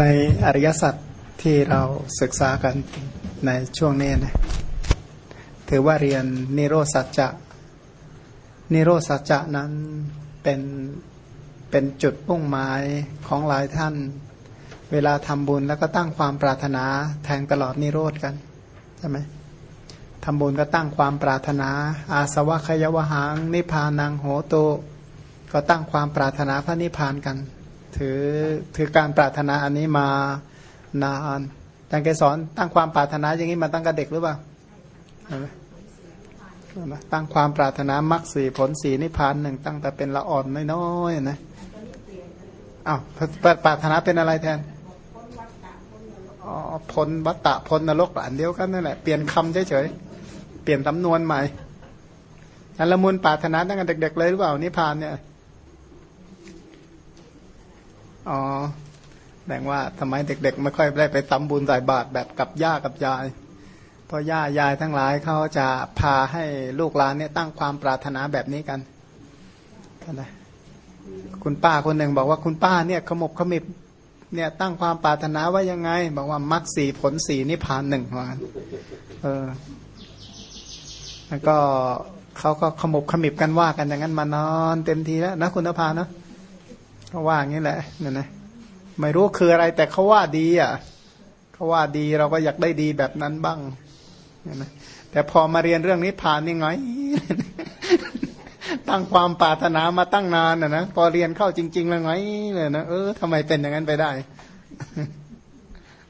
ในอริยสัจที่เราศึกษากันในช่วงนี้นะถือว่าเรียนนิโรสัจจะ นิโรสัจจะนั้นเป็นเป็นจุดปุ่งหมายของหลายท่าน เวลาทำบุญแล้วก็ตั้งความปรารถนาแทงตลอดนิโรธกันใช่ไหมทำบุญก็ตั้งความปรารถนา อาสวะขยวหังนิพานังโหโตก็ตั้งความปรารถนาพระนิพพานกัน ถือถือการปรารถนาอันนี้มานานอาจารย์แกสอนตั้งความปรารถนาอย่างนี้มาตั้งแต่เด็กหรือเปล่าตั้งความปรารถนามรรคสีผลสีนิพพานหนึ่งตั้งแต่เป็นละอ่อนน้อยๆนะอ้าวปรารถนาเป็นอะไรแทนอ๋อพ้นวัตตะพ้นนรกอันเดียวกันนั่นแหละเปลี่ยนคำเฉยๆเปลี่ยนสำนวนใหม่อันละมุนปรารถนาตั้งแต่เด็กๆเลยหรือเปล่านิพพานเนี่ย อ๋อแบ่งว่าทำไมเด็ก ๆ ไม่ค่อยได้ไปตำบุญใส่บาตรแบบกับย่ากับยาย เพราะย่ายายทั้งหลายเขาจะพาให้ลูกหลานเนี่ยตั้งความปรารถนาแบบนี้กันนะคุณป้าคนหนึ่งบอกว่าคุณป้าเนี่ยขมบขมิบเนี่ยตั้งความปรารถนาว่ายังไง บอกว่ามรรคสีผลสีนิพพานหนึ่งว่าเออแล้วก็เขาก็ขมบขมิบกันว่ากันอย่างนั้นมานอน เต็มทีแล้วนะคุณภาเนาะ เขาว่าอย่างนี้แหละเนี่ยนะไม่รู้คืออะไรแต่เขาว่าดีอะเขาว่าดีเราก็อยากได้ดีแบบนั้นบ้างเนี่ยนะแต่พอมาเรียนเรื่องนี้ผ่านยังไงตั้งความปรารถนามาตั้งนานนะนะพอเรียนเข้าจริง ๆ แล้วไงเลยนะเออทำไมเป็นอย่างนั้นไปได้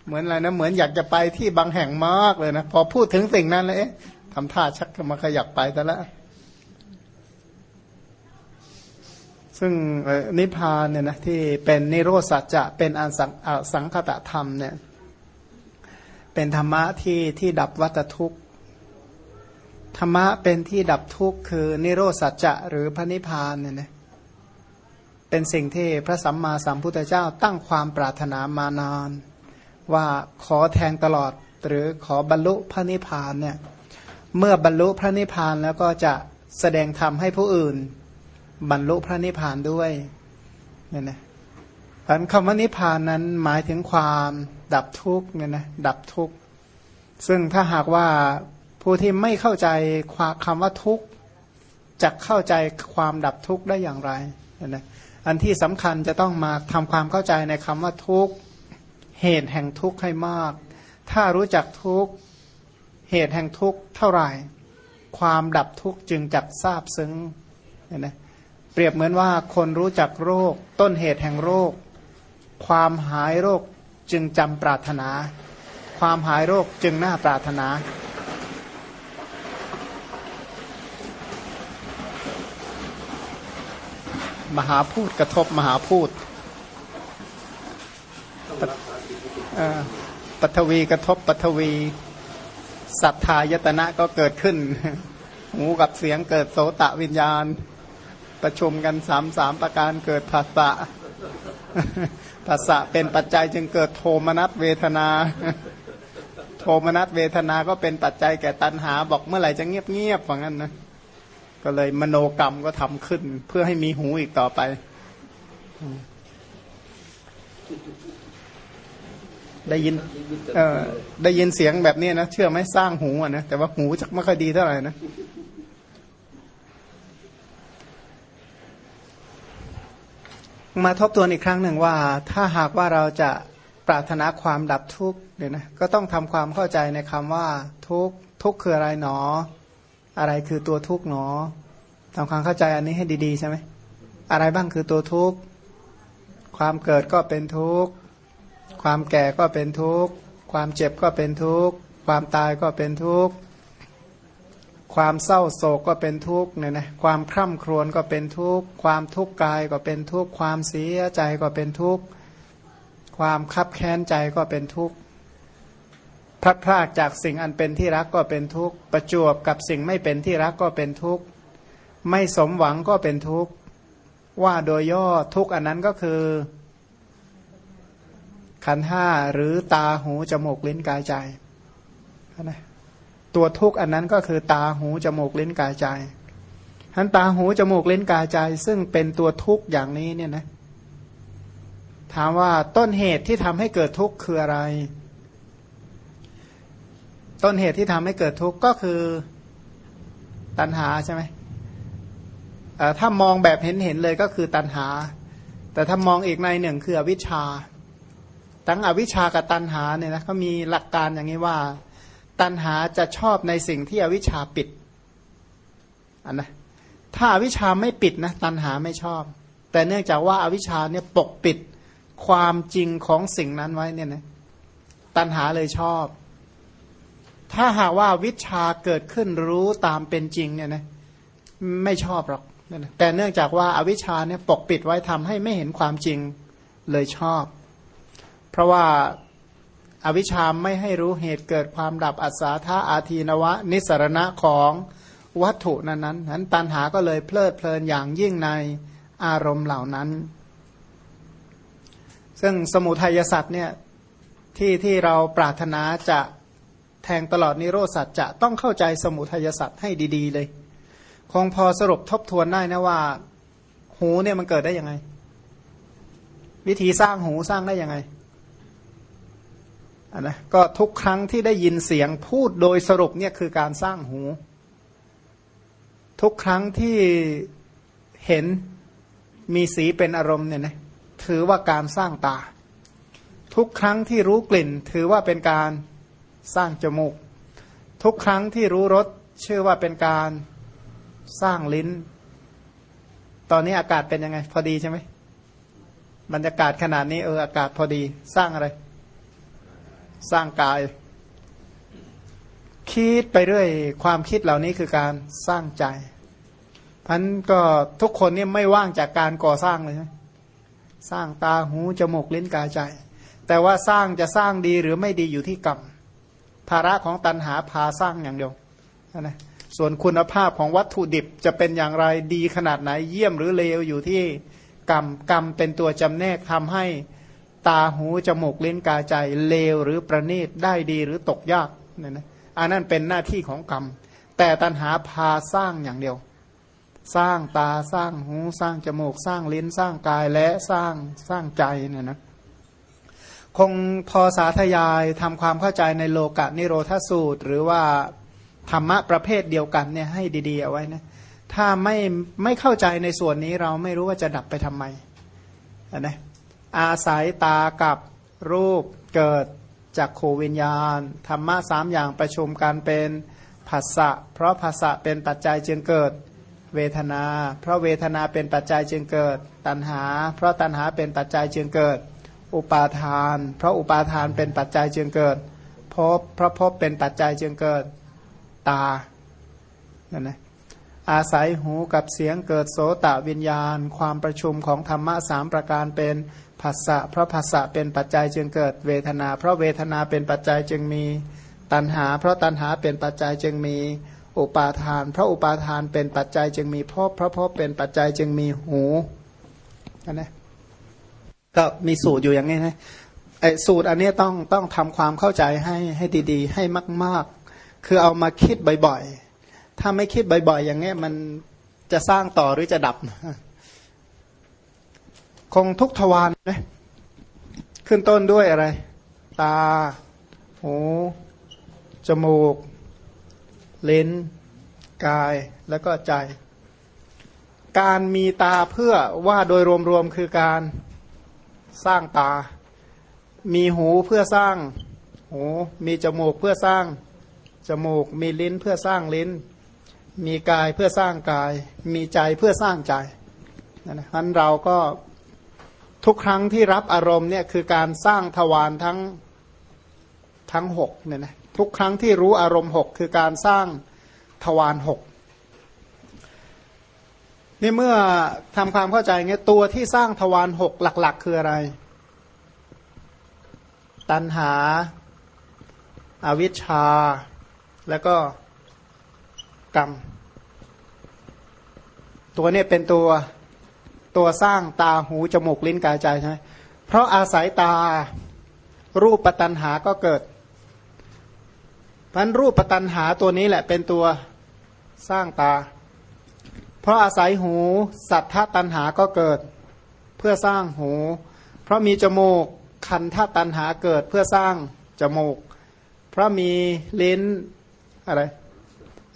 เหมือนอะไรนะเหมือนอยากจะไปที่บางแห่งมากเลยนะพอพูดถึงสิ่งนั้นเลยทำท่าชักมาขยับไปแต่ละ ซึ่งนิพพานเนี่ยนะที่เป็นนิโรธสัจจะเป็นอันสังสงคตธรรมเนี่ยเป็นธรรมะที่ที่ดับวัตทุกข์ธรรมะเป็นที่ดับทุกข์คือนิโรธสัจจะหรือพระนิพพานเนี่ยนะเป็นสิ่งที่พระสัมมาสัมพุทธเจ้าตั้งความปรารถนามานาน ว่าขอแทงตลอดหรือขอบรรลุพระนิพพานเนี่ยเมื่อบรรลุพระนิพพานแล้วก็จะแสดงธรรมให้ผู้อื่น บรรลุพระนิพพานด้วยเนี่ยนะอันคำว่านิพพานนั้นหมายถึงความดับทุกข์เนี่ยนะดับทุกข์ซึ่งถ้าหากว่าผู้ที่ไม่เข้าใจความคำว่าทุกข์จะเข้าใจความดับทุกข์ได้อย่างไรเนี่ยนะอันที่สำคัญจะต้องมาทำความเข้าใจในคำว่าทุกข์เหตุแห่งทุกข์ให้มาก ถ้ารู้จักทุกข์เหตุแห่งทุกข์เท่าไหร่ ความดับทุกข์จึงจักทราบซึ้งเนี่ยนะ เปรียบเหมือนว่าคนรู้จักโรค ต้นเหตุแห่งโรค ความหายโรคจึงจำปรารถนา ความหายโรคจึงน่าปรารถนา มหาพูดกระทบมหาพูดปัทวีกระทบปัทวีศรัทธายตนะก็เกิดขึ้น หูกับเสียงเกิดโสตะวิญญาณ ประชุมกันสามสามประการเกิดภาษะภาษะเป็นปัจจัยจึงเกิดโทมนัสเวทนา โทมนัสเวทนาก็เป็นปัจจัยแก่ตัณหา บอกเมื่อไหร่จะเงียบเงียบว่างั้นนะก็เลยมโนกรรมก็ทำขึ้น เพื่อให้มีหูอีกต่อไป ได้ยิน เออได้ยินเสียงแบบนี้นะ เชื่อไหมสร้างหูอะนะ แต่ว่าหูจักไม่ค่อยดีเท่าไหร่นะ มาทบทวนอีกครั้งหนึ่งว่า ถ้าหากว่าเราจะปรารถนาความดับทุกข์เนี่ยนะก็ต้องทำความเข้าใจในคำว่าทุกทุกคืออะไรหนอ อะไรคือตัวทุกข์หนอทำความเข้าใจอันนี้ให้ดีๆใช่ไหมอะไรบ้างคือตัวทุกข์ความเกิดก็เป็นทุกข์ความแก่ก็เป็นทุกข์ความเจ็บก็เป็นทุกข์ความตายก็เป็นทุกข์ ความเศร้าโศกก็เป็นทุกข์เนี่ยนะความคร่ำครวญก็เป็นทุกข์ความทุกข์กายก็เป็นทุกข์ความเสียใจก็เป็นทุกข์ความคับแค้นใจก็เป็นทุกข์พลัดพรากจากสิ่งอันเป็นที่รักก็เป็นทุกข์ประจวบกับสิ่งไม่เป็นที่รักก็เป็นทุกข์ไม่สมหวังก็เป็นทุกข์ว่าโดยย่อทุกข์อันนั้นก็คือ ขันห้าหรือตาหูจมูกลิ้นกายใจนะ ตัวทุกข์อันนั้นก็คือตาหูจมูกเลิ้นกายใจทันตาหูจมูกเลิ้นกายใจ ซึ่งเป็นตัวทุกข์อย่างนี้เนี่ยนะถามว่าต้นเหตุที่ทำให้เกิดทุกข์คืออะไร ต้นเหตุที่ทำให้เกิดทุกข์ก็คือตัณหาใช่ไหมถ้ามองแบบเห็นเห็นเลยก็คือตัณหา แต่ถ้ามองอีกในหนึ่งคืออวิชชา ทั้งอวิชชากับตัณหาเนี่ยนะเขามีหลักการอย่างนี้ว่า ตัณหาจะชอบในสิ่งที่อวิชชาปิดอันนะถ้าอวิชชาไม่ปิดนะตัณหาไม่ชอบ แต่เนื่องจากว่าอาวิชชาเนี่ยปกปิดความจริงของสิ่งนั้นไว้เนี่ยนะตัณหาเลยชอบ ถ้าหากว่าวิชาเกิดขึ้นรู้ตามเป็นจริงเนี่ยนะไม่ชอบหรอกแต่เนื่องจากว่าอาวิชชาเนี่ยปกปิดไว้ทำให้ไม่เห็นความจริงเลยชอบ เพราะว่า อวิชชาไม่ให้รู้เหตุเกิดความดับอัศาธาอาทีนวะ นิสรณะของวัตถุนั้นนั้นนั้นตันหาก็เลยเพลิดเพลินอย่างยิ่งในอารมณ์เหล่านั้น ซึ่งสมุทัยสัตว์เนี่ยที่ที่เราปรารถนาจะแทงตลอดนิโรสัตว์จะต้องเข้าใจสมุทัยสัตว์ให้ดีๆเลย คงพอสรุปทบทวนได้นะว่า หูเนี่ยมันเกิดได้ยังไง วิธีสร้างหูสร้างได้ยังไง นนะก็ทุกครั้งที่ได้ยินเสียงพูดโดยสรุปเนี่ยคือการสร้างหู ทุกครั้งที่เห็นมีสีเป็นอารมณ์เนี่ยนะถือว่าการสร้างตา ทุกครั้งที่รู้กลิ่น ถือว่าเป็นการสร้างจมูก ทุกครั้งที่รู้รสชื่อว่าเป็นการสร้างลิ้น ตอนนี้อากาศเป็นยังไง พอดีใช่ไหมบรรยากาศขนาดนี้เอออากาศพอดีสร้างอะไร สร้างกาย คิดไปเรื่อย ความคิดเหล่านี้คือการสร้างใจพันก็ทุกคนนี่ไม่ว่างจากการก่อสร้างเลยใช่สร้างตาหูจมูกลิ้นกายใจ แต่ว่าสร้างจะสร้างดีหรือไม่ดีอยู่ที่กรรมภาระของตันหาพาสร้างอย่างเดียวนะส่วนคุณภาพของวัตถุดิบจะเป็นอย่างไรดีขนาดไหนเยี่ยมหรือเลวอยู่ที่กรรมกรรมเป็นตัวจำแนกทำให้ ตาหูจมูกเลิ้นกายใจเลวหรือประณีตได้ดีหรือตกยากเนี่ยนะอันนั้นเป็นหน้าที่ของกรรม แต่ตันหาพาสร้างอย่างเดียว สร้างตาสร้างหูสร้างจมูก สร้างลิ้นสร้างกายและสร้างสร้างใจเนี่ยนะคงพอสาธยายทำความเข้าใจในโลกะนิโรธสูตร หรือว่าธรรมะประเภทเดียวกันเนี่ยให้ดีๆเอาไว้นะถ้าไม่ไม่เข้าใจในส่วนนี้เราไม่รู้ว่าจะดับไปทำไมนะ อาศัยตากับรูปเกิดจากโควิญญาณ ธรรมะสามอย่างประชุมกันเป็นภาษะเพราะภาษะเป็นปัจจัยจึงเกิดเวทนา เพราะเวทนาเป็นปัจจัยจึงเกิด ตัณหา เพราะตัณหาเป็นปัจจัยจึงเกิด อุปาทาน เพราะอุปาทานเป็นปัจจัยจึงเกิดพบเพราะพบเป็นปัจจัยจึงเกิดตานั่นนะ อาศัยหูกับเสียงเกิดโสตวิญญาณ ความประชุมของธรรมะสามประการเป็นภาษะเพราะภาษะเป็นปัจจัยจึงเกิดเวทนา เพราะเวทนาเป็นปัจจัยจึงมีตัณหา เพราะตัณหาเป็นปัจจัยจึงมีอุปาทาน เพราะอุปาทานเป็นปัจจัยจึงมีพบเพราะพบเป็นปัจจัยจึงมีหูนนะก็มีสูตรอยู่อย่างนี้นะไอ้สูตรอันนี้ต้องต้องทำความเข้าใจให้ให้ดีๆ ให้มาก ๆ คือเอามาคิดบ่อยๆ ถ้าไม่คิดบ่อย ๆ อย่างนี้มันจะสร้างต่อหรือจะดับ คงทุกทวารนะขึ้นต้นด้วยอะไร ตา หู จมูก เลนกายแล้วก็ใจ การมีตาเพื่อว่าโดยรวมๆคือการสร้างตา มีหูเพื่อสร้างหู มีจมูกเพื่อสร้างจมูก มีลิ้นเพื่อสร้างลิ้น มีกายเพื่อสร้างกาย มีใจเพื่อสร้างใจนั่นนะนั้นเราก็ทุกครั้งที่รับอารมณ์เนี่ยคือการสร้างทวารทั้งทั้งหกเนี่ยนะทุกครั้งที่รู้อารมณ์หกคือการสร้างทวารหกนี่เมื่อทำความเข้าใจเงี้ยตัวที่สร้างทวารหกหลัก ๆ คืออะไร ตัณหาอาวิชชา แล้วก็ กรรม ตัวนี้เป็นตัวตัวสร้างตาหูจมูกลิ้นกายใจใช่ไหมเพราะอาศัยตารูปปัตันหาก็เกิดพันรูปปตันหาตัวนี้แหละเป็นตัวสร้างตา เพราะอาศัยหูสัทธตันหาก็เกิด เพื่อสร้างหู เพราะมีจมูกคันธตันหาเกิดเพื่อสร้างจมูก เพราะมีลิ้นอะไร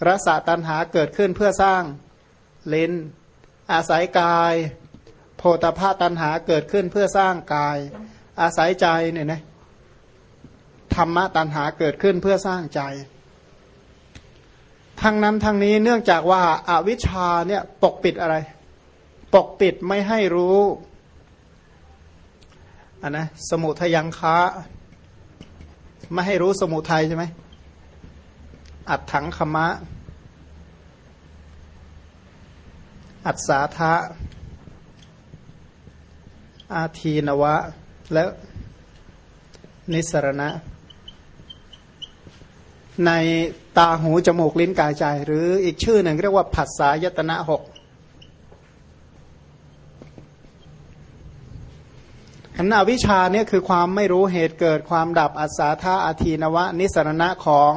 รสตันหาเกิดขึ้นเพื่อสร้างลิ้น อาศัยกาย โพธภาตันหาเกิดขึ้นเพื่อสร้างกาย อาศัยใจเนี่ยนะธรรมะตันหาเกิดขึ้นเพื่อสร้างใจ ทั้งนั้นทั้งนี้เนื่องจากว่าอาวิชชาเนี่ยปกปิดอะไร ปกปิดไม่ให้รู้อันนะสมุทยังคะไม่ให้รู้สมุทัยใช่ไหม อัดถังคมะ อัศาทะ อาทีนวะ และนิสรณะ ในตาหูจมูกลิ้นกายใจ หรืออีกชื่อหนึ่งเรียกว่าผัสสายตนะหกอันอวิชาเนี่ยคือความไม่รู้เหตุเกิดความดับอัศาธาอาทีนวะ นิสรณะของ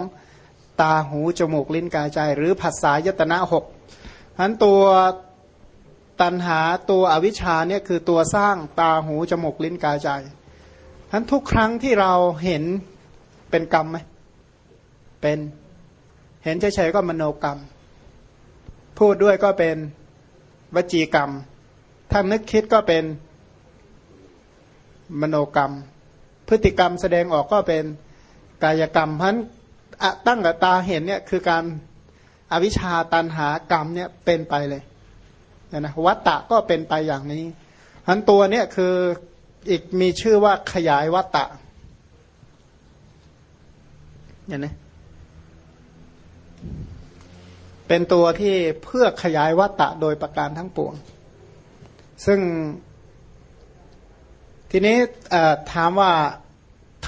ตาหู จมูก ลิ้นกายใจ หรือผัสสายตนะหกอันตัวตันหาตัวอวิชชาเนี่ยคือตัวสร้างตาหูจมูกลิ้นกายใจอันทุกครั้งที่เราเห็นเป็นกรรมไหมเป็นเห็นเฉยๆก็มโนกรรม พูดด้วยก็เป็นวจีกรรม ถ้านึกคิดก็เป็นมโนกรรม พฤติกรรมแสดงออกก็เป็นกายกรรมพัน ตั้งกับตาเห็นเนี่ยคือการอวิชชาตันหากรรมเนี่ยเป็นไปเลยเนี่ยนะวัตตะก็เป็นไปอย่างนี้พันตัวเนี่ยคืออีกมีชื่อว่าขยายวัตตะเนี่ยนะเป็นตัวที่เพื่อขยายวัตตะโดยประการทั้งปวง ซึ่งทีนี้ถามว่า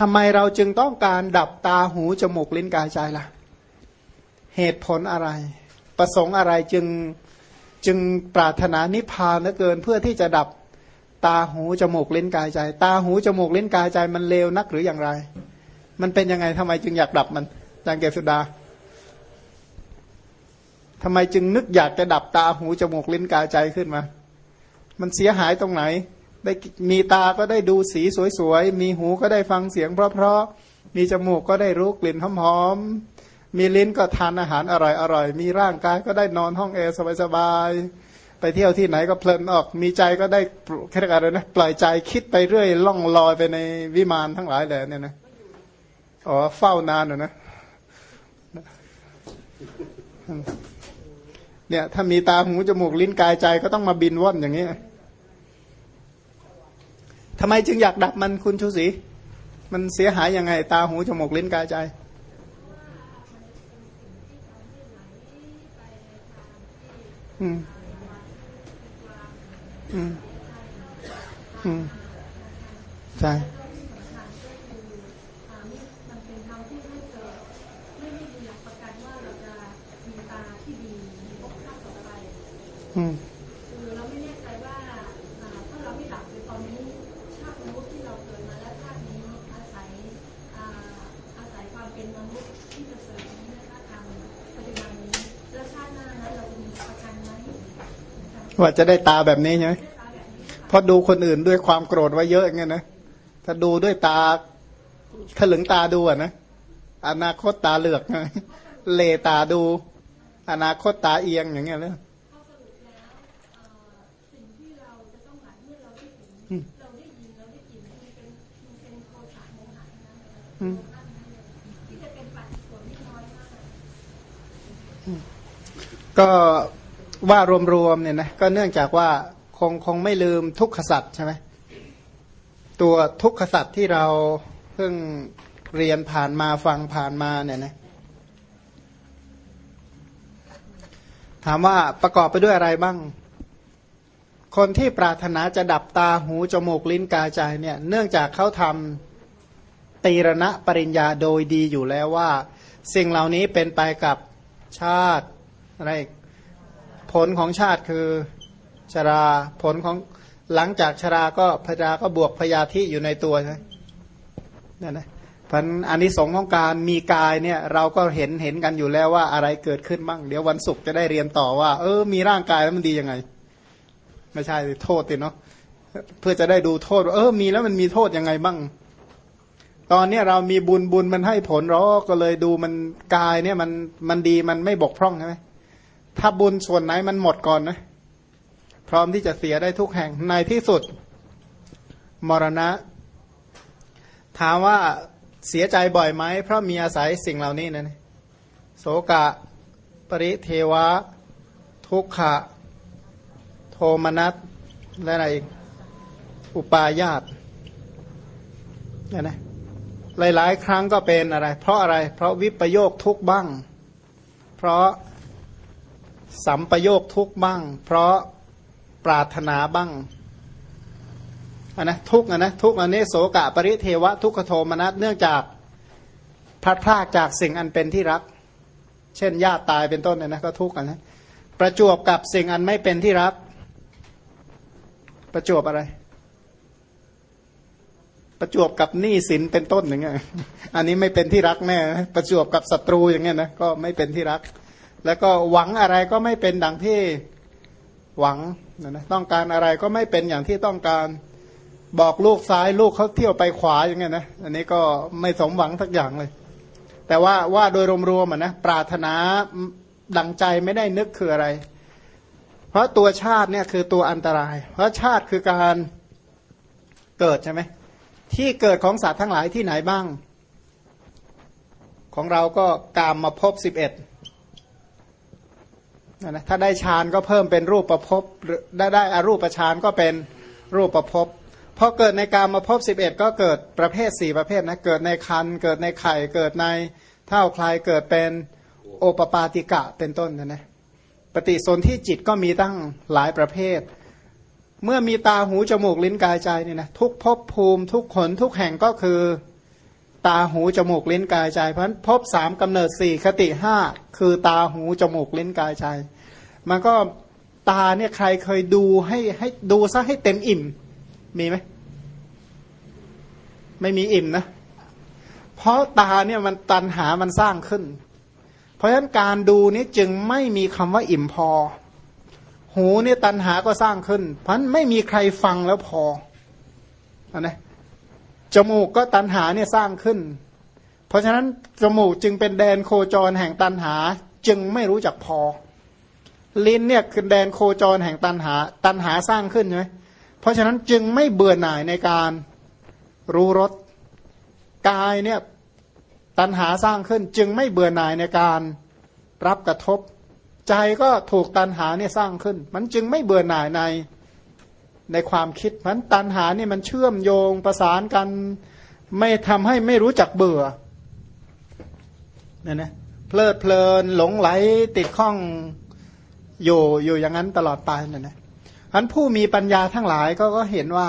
ทำไมเราจึงต้องการดับตาหูจมูกลิ้นกายใจล่ะ เหตุผลอะไร ประสงค์อะไรจึงจึงปรารถนานิพพานเหลือเกินเพื่อที่จะดับตาหูจมูกลิ้นกายใจ ตาหูจมูกลิ้นกายใจมันเลวนักหรืออย่างไร มันเป็นยังไงทำไมจึงอยากดับมันจารย์เกสุดาทำไมจึงนึกอยากจะดับตาหูจมูกลิ้นกายใจขึ้นมา มันเสียหายตรงไหน ได้มีตาก็ได้ดูสีสวยๆ มีหูก็ได้ฟังเสียงเพราะๆ มีจมูกก็ได้รู้กลิ่นหอมๆ มีลิ้นก็ทานอาหารอร่อยๆ มีร่างกายก็ได้นอนห้องแอร์สบายๆ ไปเที่ยวที่ไหนก็เพลินออก มีใจก็ได้แค่อะไรนะปล่อยใจคิดไปเรื่อย ล่องลอยไปในวิมานทั้งหลายเลยเนี่ยนะอ๋อเฝ้านานหนูนะเนี่ยถ้ามีตาหูจมูกลิ้นกายใจก็ต้องมาบินว่อนอย่างนี้ ทำไมจึงอยากดับมันคุณชูศรีมันเสียหายยังไง ตาหูจมูกลิ้นกายใจอืมอืมอืมใช่อืม ว่าจะได้ตาแบบนี้ใช่ไหมพอดูคนอื่นด้วยความโกรธว่าเยอะอย่างเงี้ยนะถ้าดูด้วยตาถลึงตาดูอะนะอนาคตตาเหลือกเลตาดู อนาคตตาเอียงอย่างเงี้ยเลยก็ ว่ารวมๆเนี่ยนะก็เนื่องจากว่าคงคงไม่ลืมทุกขสัตว์ใช่ไหมตัวทุกขสัตว์ที่เราเพิ่งเรียนผ่านมาฟังผ่านมาเนี่ยนะถามว่าประกอบไปด้วยอะไรบ้าง คนที่ปรารถนาจะดับตาหูจมูกลิ้นกายใจเนี่ย เนื่องจากเขาทำตีรณะปริญญาโดยดีอยู่แล้วว่า สิ่งเหล่านี้เป็นไปกับชาติอะไร ผลของชาติคือชราผลของหลังจากชราก็พยาก็บวกพยาธิอยู่ในตัวใช่นั่นนะพันอันนี้สงของการมีกายเนี่ยเราก็เห็นเห็นกันอยู่แล้วว่าอะไรเกิดขึ้นบ้าง เดี๋ยววันศุกร์จะได้เรียนต่อว่า เออ มีร่างกายแล้วมันดียังไง ไม่ใช่โทษติเนาะเพื่อจะได้ดูโทษว่าเออมีแล้วมันมีโทษยังไงบ้าง ตอนเนี้ยเรามีบุญบุญมันให้ผลเราก็เลยดูมันกายเนี่ยมันมันดีมันไม่บกพร่องใช่ไหม ถ้าบุญส่วนไหนมันหมดก่อนนะพร้อมที่จะเสียได้ทุกแห่งในที่สุด มรณะ ถามว่าเสียใจบ่อยไหมเพราะมีอาศัยสิ่งเหล่านี้นะโสกะ ปริเทวะ ทุกขะ โทมนัสและอะไรอีกอุปาญาตนี่ยนะหลาย ๆ ครั้งก็เป็นอะไร เพราะอะไร เพราะวิปโยคทุกบ้าง เพราะ สัมปโยคทุกบ้าง เพราะปรารถนาบ้างอันนะทุกอันนะทุกอันนี้โสกะปริเทวะทุกขโทมนัสเนื่องจากพลัดพรากจากสิ่งอันเป็นที่รัก เช่นญาติตายเป็นต้นเนี่ยนะก็ทุกข์กันนะประจวบกับสิ่งอันไม่เป็นที่รัก ประจวบอะไร ประจวบกับหนี้สินเป็นต้นอย่างเงี้ยอันนี้ไม่เป็นที่รักแน่ประจวบกับศัตรูอย่างเงี้ยนะก็ไม่เป็นที่รัก แล้วก็หวังอะไรก็ไม่เป็นดังที่หวังนะต้องการอะไรก็ไม่เป็นอย่างที่ต้องการบอกลูกซ้ายลูกเขาเที่ยวไปขวาอย่างเงี้ยนะอันนี้ก็ไม่สมหวังทักอย่างเลย แต่ว่าว่าโดยรวมๆนะปรารถนาดังใจไม่ได้นึกคืออะไร เพราะตัวชาติเนี่ยคือตัวอันตราย เพราะชาติคือการเกิดใช่ไหมที่เกิดของสัตว์ทั้งหลายที่ไหนบ้าง ของเราก็กามมาพบสิบเอ็ด นะถ้าได้ฌานก็เพิ่มเป็นรูปประพบได้ได้อารูปฌานก็เป็นรูปประพบพอเกิดในการมาพบสิบเอ็ดก็เกิดประเภทสี่ประเภทนะเกิดในคันเกิดในไข่เกิดในเท่าคลายเกิดเป็นโอปปาติกะเป็นต้นนะนะปฏิสนธิจิตก็มีตั้งหลายประเภท เมื่อมีตาหูจมูกลิ้นกายใจเนี่ยนะทุกภพภูมิทุกขนทุกแห่งก็คือ ตาหูจมูกลิ้นกายใจเพราะพบสามกำเนิดสี่คติห้าคือตาหูจมูกลิ้นกายใจ มันก็ตาเนี่ยใครเคยดูให้ให้ดูซะให้เต็มอิ่ม มีไหมไม่มีอิ่มนะ เพราะตาเนี่ยมันตันหามันสร้างขึ้น เพราะฉะนั้นการดูนี้จึงไม่มีคำว่าอิ่มพอ หูเนี่ยตันหาก็สร้างขึ้น เพราะไม่มีใครฟังแล้วพอนะ จมูกก็ตันหาเนี่ยสร้างขึ้น เพราะฉะนั้นจมูกจึงเป็นแดนโคจรแห่งตันหาจึงไม่รู้จักพอ ลิ้นเนี่ยคือแดนโคจรแห่งตันหา ตันหาสร้างขึ้นใช่ไหมเพราะฉะนั้นจึงไม่เบื่อหน่ายในการรู้รสกายเนี่ยตัณหาสร้างขึ้น จึงไม่เบื่อหน่ายในการรับกระทบ ใจก็ถูกตัณหาเนี่ยสร้างขึ้น มันจึงไม่เบื่อหน่ายใน ในความคิดมันตัณหาเนี่ยมันเชื่อมโยงประสานกัน ไม่ทำให้ไม่รู้จักเบื่อเนี่ยนะเพลิดเพลินหลงไหลติดข้องอยู่อยู่อย่างนั้นตลอดไปเนี่ยนะอันผู้มีปัญญาทั้งหลายก็ก็เห็นว่า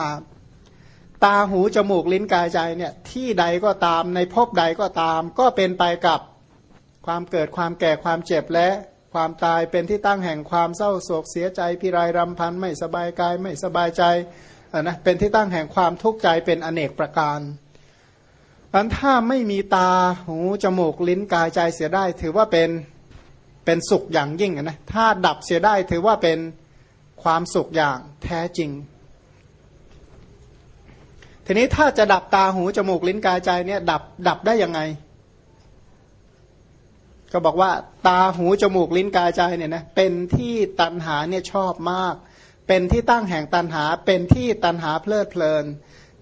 ตาหูจมูกลิ้นกายใจเนี่ย ที่ใดก็ตามในภพใดก็ตาม ก็เป็นไปกับความเกิดความแก่ความเจ็บและ ความตายเป็นที่ตั้งแห่งความเศร้าโศกเสียใจพิไรรำพันไม่สบายกายไม่สบายใจนะเป็นที่ตั้งแห่งความทุกข์ใจเป็นอเนกประการอันถ้าไม่มีตาหูจมูกลิ้นกายใจเสียได้ ถือว่าเป็นเป็นสุขอย่างยิ่งนะถ้าดับเสียได้ถือว่าเป็นความสุขอย่างแท้จริง ทีนี้ถ้าจะดับตาหูจมูกลิ้นกายใจเนี่ยดับดับได้ยังไง ก็บอกว่าตาหูจมูกลิ้นกายใจเนี่ยนะเป็นที่ตันหาเนี่ยชอบมาก เป็นที่ตั้งแห่งตันหา เป็นที่ตันหาเพลิดเพลิน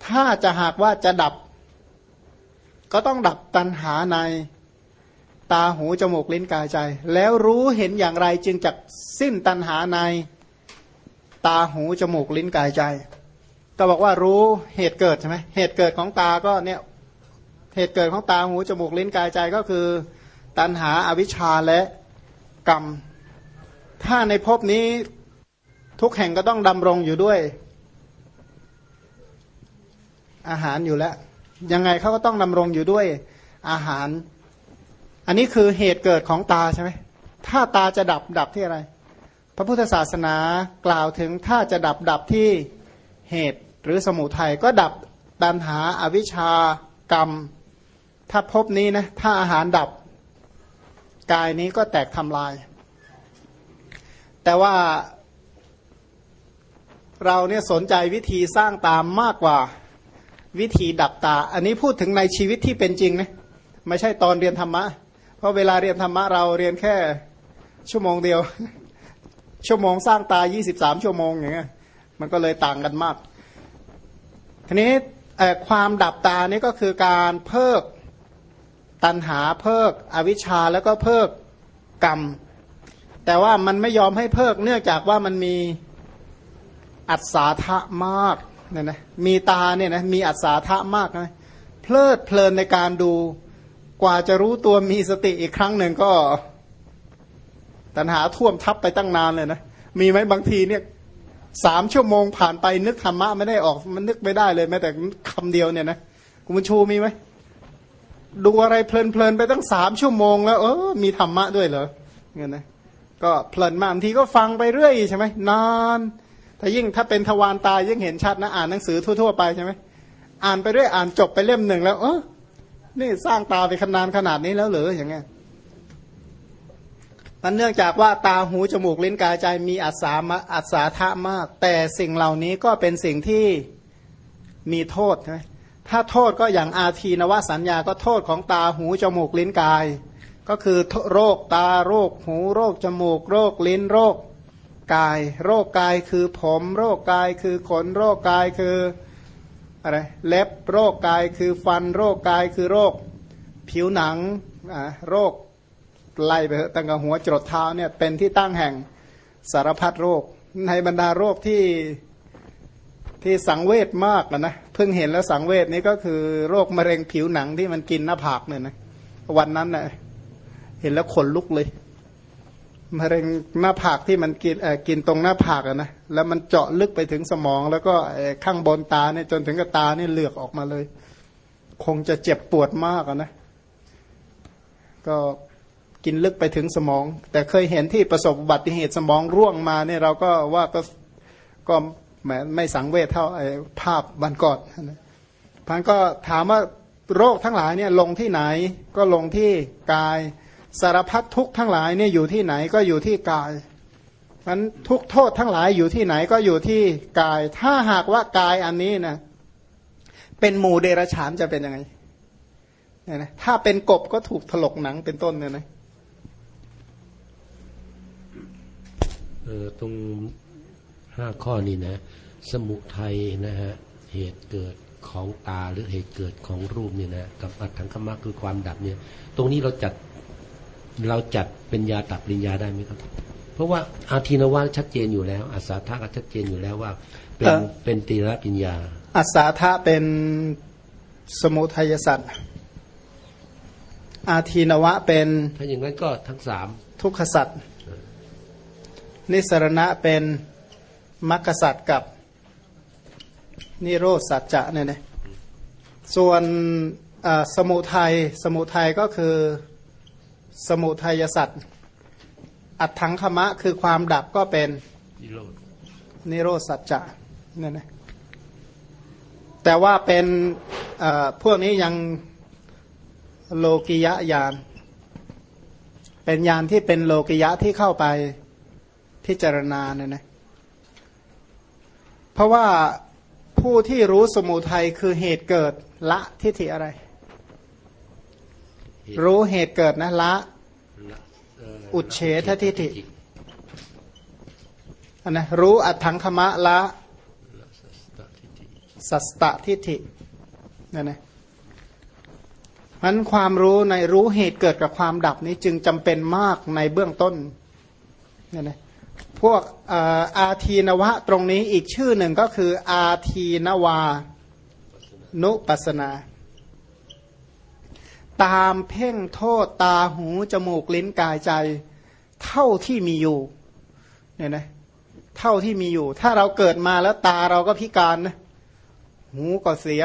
ถ้าจะหากว่าจะดับ ก็ต้องดับตันหาในตาหูจมูกลิ้นกายใจ แล้วรู้เห็นอย่างไรจึงจะสิ้นตันหาในตาหูจมูกลิ้นกายใจ ก็บอกว่ารู้เหตุเกิดใช่ไหมเหตุเกิดของตาก็เนี่ยเหตุเกิดของตาหูจมูกลิ้นกายใจก็คือ ตัณหาอาวิชชาและกรรม ถ้าในภพนี้ทุกแห่งก็ต้องดำรงอยู่ด้วย อาหารอยู่แล้ว ยังไงเขาก็ต้องดำรงอยู่ด้วยอาหาร อันนี้คือเหตุเกิดของตาใช่ไหมถ้าตาจะดับดับที่อะไร พระพุทธศาสนากล่าวถึงถ้าจะดับดับที่เหตุหรือสมุทัยก็ดับตันหาอาวิชชากรรม ถ้าพบนี้นะถ้าอาหารดับ กายนี้ก็แตกทำลาย แต่ว่าเราเนี่ยสนใจวิธีสร้างตามมากกว่าวิธีดับตา อันนี้พูดถึงในชีวิตที่เป็นจริงนะไม่ใช่ตอนเรียนธรรมะ เพราะเวลาเรียนธรรมะเราเรียนแค่ชั่วโมงเดียว ชั่วโมงสร้างตา 23 ชั่วโมงอย่างเงี้ยมันก็เลยต่างกันมาก ทีนี้ความดับตานี่ก็คือการเพิก ตัณหาเพิกอวิชชาแล้วก็เพิกกรรม แต่ว่ามันไม่ยอมให้เพิกเนื่องจากว่ามันมีอัศาทะมากเนี่ยนะมีตาเนี่ยนะมีอัศาทะมากนะเพลิดเพลินในการดูกว่าจะรู้ตัวมีสติอีกครั้งหนึ่งก็ ตัณหาท่วมทับไปตั้งนานเลยนะมีไหมบางทีเนี่ยสามชั่วโมงผ่านไปนึกธรรมะไม่ได้ออกมันนึกไม่ได้เลยแม้แต่คำเดียวเนี่ยนะคุณชูมีไหม ดูอะไรเพลินๆไปตั้งสามชั่วโมงแล้วเออมีธรรมะด้วยเหรอเงี้ยนะก็เพลินมาบางทีก็ฟังไปเรื่อยใช่ไหมนานถ้ายิ่งถ้าเป็นทวารตายิ่งเห็นชัดนะอ่านหนังสือทั่วๆไปใช่ไหมอ่านไปเรื่อยอ่านจบไปเล่มหนึ่งแล้วเออนี่สร้างตาไปขนาดขนาดนี้แล้วเหรออย่างเงี้ยมันเนื่องจากว่าตาหูจมูกลิ้นกายใจมีอัศามอัศาทะมาก แต่สิ่งเหล่านี้ก็เป็นสิ่งที่มีโทษใช่ไหม ถ้าโทษก็อย่างอาทีนวสัญญาก็โทษของตาหูจมูกลิ้นกาย ก็คือโรคตาโรคหูโรคจมูก โรคลิ้นโรคกาย โรคกายคือผม โรคกายคือขน โรคกายคืออะไรเล็บโรคกายคือฟัน โรคกายคือโรค ผิวหนังโรคไล่ไปตั้งแต่หัวจรดเท้าเนี่ยเป็นที่ตั้งแห่งสารพัดโรค ในบรรดาโรคที่ ที่สังเวชมากนะเพิ่งเห็นแล้วสังเวชนี่ก็คือโรคมะเร็งผิวหนังที่มันกินหน้าผากเนี่ยนะวันนั้นนะ่ะเห็นแล้วขนลุกเลยมะเร็งหน้าผากที่มันกินกินตรงหน้าผากนะแล้วมันเจาะลึกไปถึงสมอง แล้วก็ข้างบนตาเนี่ยจนถึงกับตาเนี่ยเลือกออกมาเลย คงจะเจ็บปวดมากนะ ก็กินลึกไปถึงสมอง แต่เคยเห็นที่ประสบอุบัติเหตุสมองร่วงมาเนี่ยเราก็ว่าก็ก็ แมไม่สังเวชเท่าไอ้ภาพบันกอดนพันก็ถามว่าโรคทั้งหลายเนี่ยลงที่ไหนก็ลงที่กาย สารพัดทุกทั้งหลายเนี่ยอยู่ที่ไหนก็อยู่ที่กายมันทุกโทษทั้งหลายอยู่ที่ไหนก็อยู่ที่กาย ถ้าหากว่ากายอันนี้นะเป็นหมูเดรฉานจะเป็นยังไงเนี่ยนะถ้าเป็นกบก็ถูกถลกหนังเป็นต้นเนี่ยนะเออตรง ห้าข้อนี้นะ สมุทัยนะฮะเหตุเกิดของตาหรือเหตุเกิดของรูปเนี่ยนะกับอัตถังคมะคือความดับเนี่ย ตรงนี้เราจัดเราจัดเป็นยาตับปริญญาได้ไหมครับ เพราะว่าอาทินวาชัดเจนอยู่แล้วอาสาทะก็ชัดเจนอยู่แล้วว่า เป็นเป็นตีรปริญญาอาสาทะเป็นสมุทัยสัตว์อาทีนวะเป็นถ้าอย่างนั้นก็ทั้งสามทุกขสัตว์นิสรณะเป็น มรรคสัตว์กับนิโรธสัจจะเนี่ยนะส่วนสมุทัยสมุทัยก็คือสมุทัยสัตว์อัตถังคมะคือความดับก็เป็นนิโรธสัจจะเนี่ยนะแต่ว่าเป็นพวกนี้ยังโลกิยะยาน เป็นยานที่เป็นโลกิยะที่เข้าไปพิจารณาเนี่ยนะ เพราะว่าผู้ที่รู้สมุทัยคือเหตุเกิดละทิฏฐิอะไร รู้เหตุเกิดนะละ อุเฉททิฏฐิอันนะรู้อัตถังคมะละสัสตทิฏฐินั่นนะมันความรู้ในรู้เหตุเกิดกับความดับนี้จึงจำเป็นมากในเบื้องต้นเนี่ยนะ พวกอาทีนวะตรงนี้อีกชื่อหนึ่งก็คือ อาทีนวา นุปัสนา ตามเพ่งโทษตาหูจมูกลิ้นกายใจ เท่าที่มีอยู่เนี่ยนะเท่าที่มีอยู่ ถ้าเราเกิดมาแล้วตาเราก็พิการนะหูก็เสีย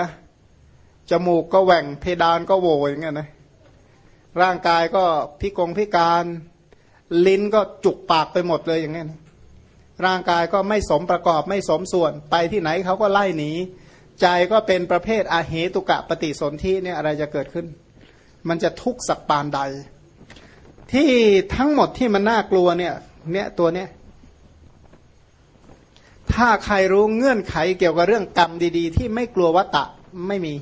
จมูกก็แหว่งเพดานก็โวอย่างเงี้ยนะร่างกายก็พิกงพิการ ลิ้นก็จุกปากไปหมดเลยอย่างเงี้นะร่างกายก็ไม่สมประกอบไม่สมส่วนไปที่ไหนเขาก็ไล่หนีใจก็เป็นประเภทอาเหตุกะปฏิสนธิเนี่ยอะไรจะเกิดขึ้น มันจะทุกข์สักปานใด ที่ทั้งหมดที่มันน่ากลัวเนี่ย เนี่ยตัวเนี้ยถ้าใครรู้เงื่อนไขเกี่ยวกับเรื่องกรรมดี ๆ ที่ไม่กลัววัตตะไม่มี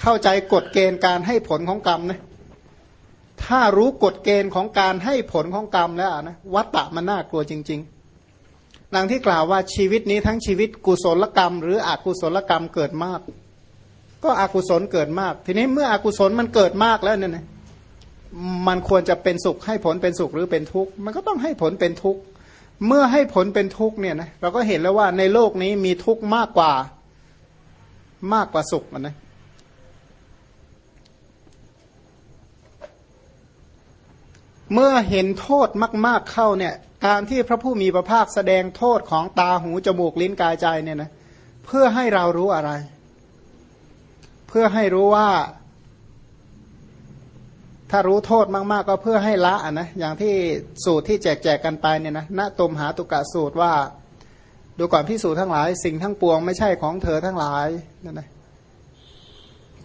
เข้าใจกฎเกณฑ์การให้ผลของกรรมนะ ถ้ารู้กฎเกณฑ์ของการให้ผลของกรรมแล้วนะวัตตะมันน่ากลัวจริง ๆ ดังที่กล่าวว่าชีวิตนี้ทั้งชีวิตกุศลกรรม หรืออกุศลกรรมเกิดมาก ก็อกุศลเกิดมาก ทีนี้เมื่ออกุศลมันเกิดมากแล้วเนี่ยนะมันควรจะเป็นสุขให้ผลเป็นสุขหรือเป็นทุกข์มันก็ต้องให้ผลเป็นทุกข์เมื่อให้ผลเป็นทุกข์เนี่ยนะเราก็เห็นแล้วว่าในโลกนี้มีทุกข์มากกว่ามากกว่าสุขนะ เมื่อเห็นโทษมาก ๆเข้าเนี่ย การที่พระผู้มีพระภาคแสดงโทษของตาหูจมูกลิ้นกายใจเนี่ยนะเพื่อให้เรารู้อะไร เพื่อให้รู้ว่า ถ้ารู้โทษมาก ๆ ก็เพื่อให้ละนะอย่างที่สูตรที่แจกแจกกันไปเนี่ยนะณตมหาตุกะสูตรว่า ดูก่อนพิสูจทั้งหลาย สิ่งทั้งปวงไม่ใช่ของเธอทั้งหลายนั่นนะ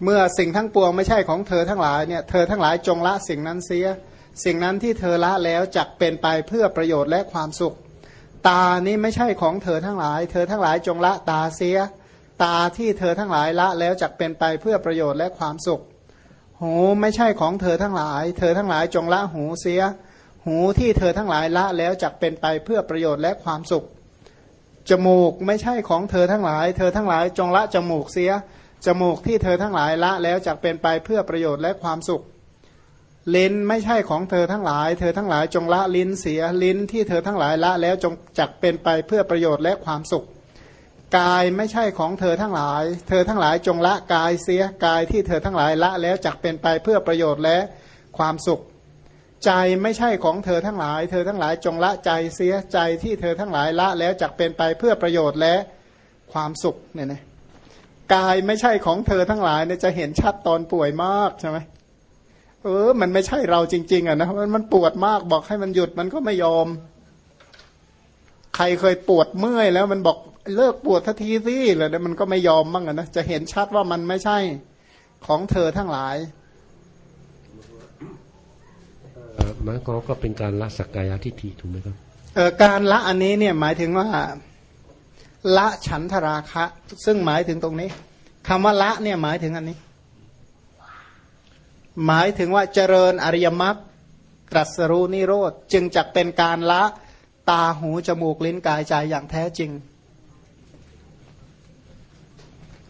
เมื่อสิ่งทั้งปวงไม่ใช่ของเธอทั้งหลายเนี่ยเธอทั้งหลายจงละสิ่งนั้นเสีย สิ่งนั้นที่เธอละแล้วจักเป็นไปเพื่อประโยชน์และความสุข ตานี้ไม่ใช่ของเธอทั้งหลาย เธอทั้งหลายจงละตาเสีย ตาที่เธอทั้งหลายละแล้วจักเป็นไปเพื่อประโยชน์และความสุข หูไม่ใช่ของเธอทั้งหลาย เธอทั้งหลายจงละหูเสีย หูที่เธอทั้งหลายละแล้วจักเป็นไปเพื่อประโยชน์และความสุข จมูกไม่ใช่ของเธอทั้งหลาย เธอทั้งหลายจงละจมูกเสีย จมูกที่เธอทั้งหลายละแล้วจักเป็นไปเพื่อประโยชน์และความสุข ลิ้นไม่ใช่ของเธอทั้งหลาย เธอทั้งหลายจงละลิ้นเสียลิ้นที่เธอทั้งหลายละแล้วจงจักเป็นไปเพื่อประโยชน์และความสุข กายไม่ใช่ของเธอทั้งหลาย เธอทั้งหลายจงละกายเสียกายที่เธอทั้งหลายละแล้วจักเป็นไปเพื่อประโยชน์และความสุข ใจไม่ใช่ของเธอทั้งหลาย เธอทั้งหลายจงละใจเสียใจที่เธอทั้งหลายละแล้วจักเป็นไปเพื่อประโยชน์และความสุขเนี่ยนะกายไม่ใช่ของเธอทั้งหลายเนี่ยจะเห็นชัดตอนป่วยมากใช่ไหม เออ มันไม่ใช่เราจริง ๆ อะนะมันมันปวดมากบอกให้มันหยุดมันก็ไม่ยอม ใครเคยปวดเมื่อยแล้วมันบอกเลิกปวดทันทีสิเลยมันก็ไม่ยอมบ้างนะจะเห็นชัดว่ามันไม่ใช่ของเธอทั้งหลายมันก็ก็เป็นการละสักกายทิฏฐิถูกไหมครับเออการละอันนี้เนี่ยหมายถึงว่า ละฉันทราคะ ซึ่งหมายถึงตรงนี้คำว่าละเนี่ยหมายถึงอันนี้ หมายถึงว่าเจริญอริยมรรคตรัสรู้นิโรธจึงจะเป็นการละตาหูจมูกลิ้นกายใจอย่างแท้จริง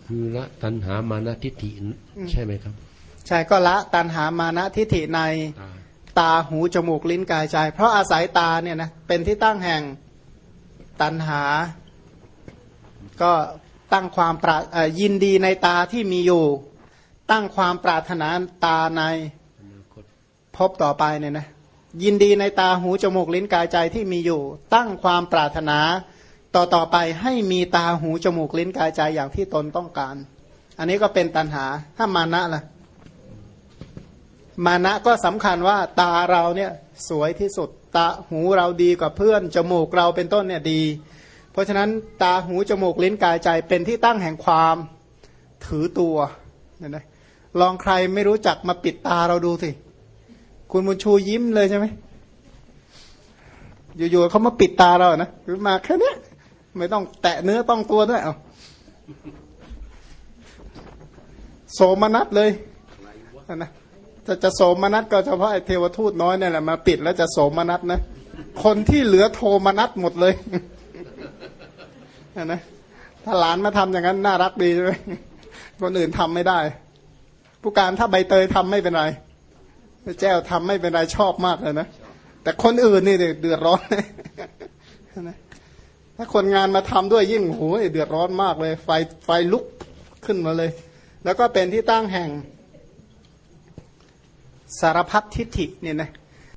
คือละตัณหามานะทิฏฐิใช่ไหมครับ ใช่ก็ละตัณหามานะทิฏฐิในตาหูจมูกลิ้นกายใจ เพราะอาศัยตาเนี่ยนะเป็นที่ตั้งแห่งตัณหา ก็ตั้งความปรายินดีในตาที่มีอยู่ ตั้งความปรารถนาตาในพบต่อไปเนี่ยนะยินดีในตาหูจมูกลิ้นกายใจที่มีอยู่ ตั้งความปรารถนาต่อต่อไปให้มีตาหูจมูกลิ้นกายใจอย่างที่ตนต้องการ อันนี้ก็เป็นตันหาถ้ามานะล่ะ มานะก็สำคัญว่าตาเราเนี่ยสวยที่สุด ตาหูเราดีกว่าเพื่อน จมูกเราเป็นต้นเนี่ยดี เพราะฉะนั้นตาหูจมูกลิ้นกายใจเป็นที่ตั้งแห่งความถือตัวเนี่ยนะ ลองใครไม่รู้จักมาปิดตาเราดูสิ คุณมุญชูยิ้มเลยใช่ไหมอยู่ๆเขามาปิดตาเรานะหรือมาแค่นี้ไม่ต้องแตะเนื้อต้องตัวด้วยเอาโสมนัสเลยนะจะจะโสมนัสก็เฉพาะไอเทวทูตน้อยเนี่ยแหละมาปิดแล้วจะโสมนัสนะ คนที่เหลือโทมนัสหมดเลยนะถ้าหลานมาทำอย่างนั้นน่ารักดีใช่ไหมคนอื่นทำไม่ได้ ผู้การถ้าใบเตยทำไม่เป็นไรแจ้วทำไม่เป็นไรชอบมากเลยนะแต่คนอื่นนี่เดือดร้อนนะถ้าคนงานมาทำด้วยยิ่งโหยเดือดร้อนมากเลย ไฟไฟลุกขึ้นมาเลย แล้วก็เป็นที่ตั้งแห่งสารพัดทิฏฐิเนี่ยนะ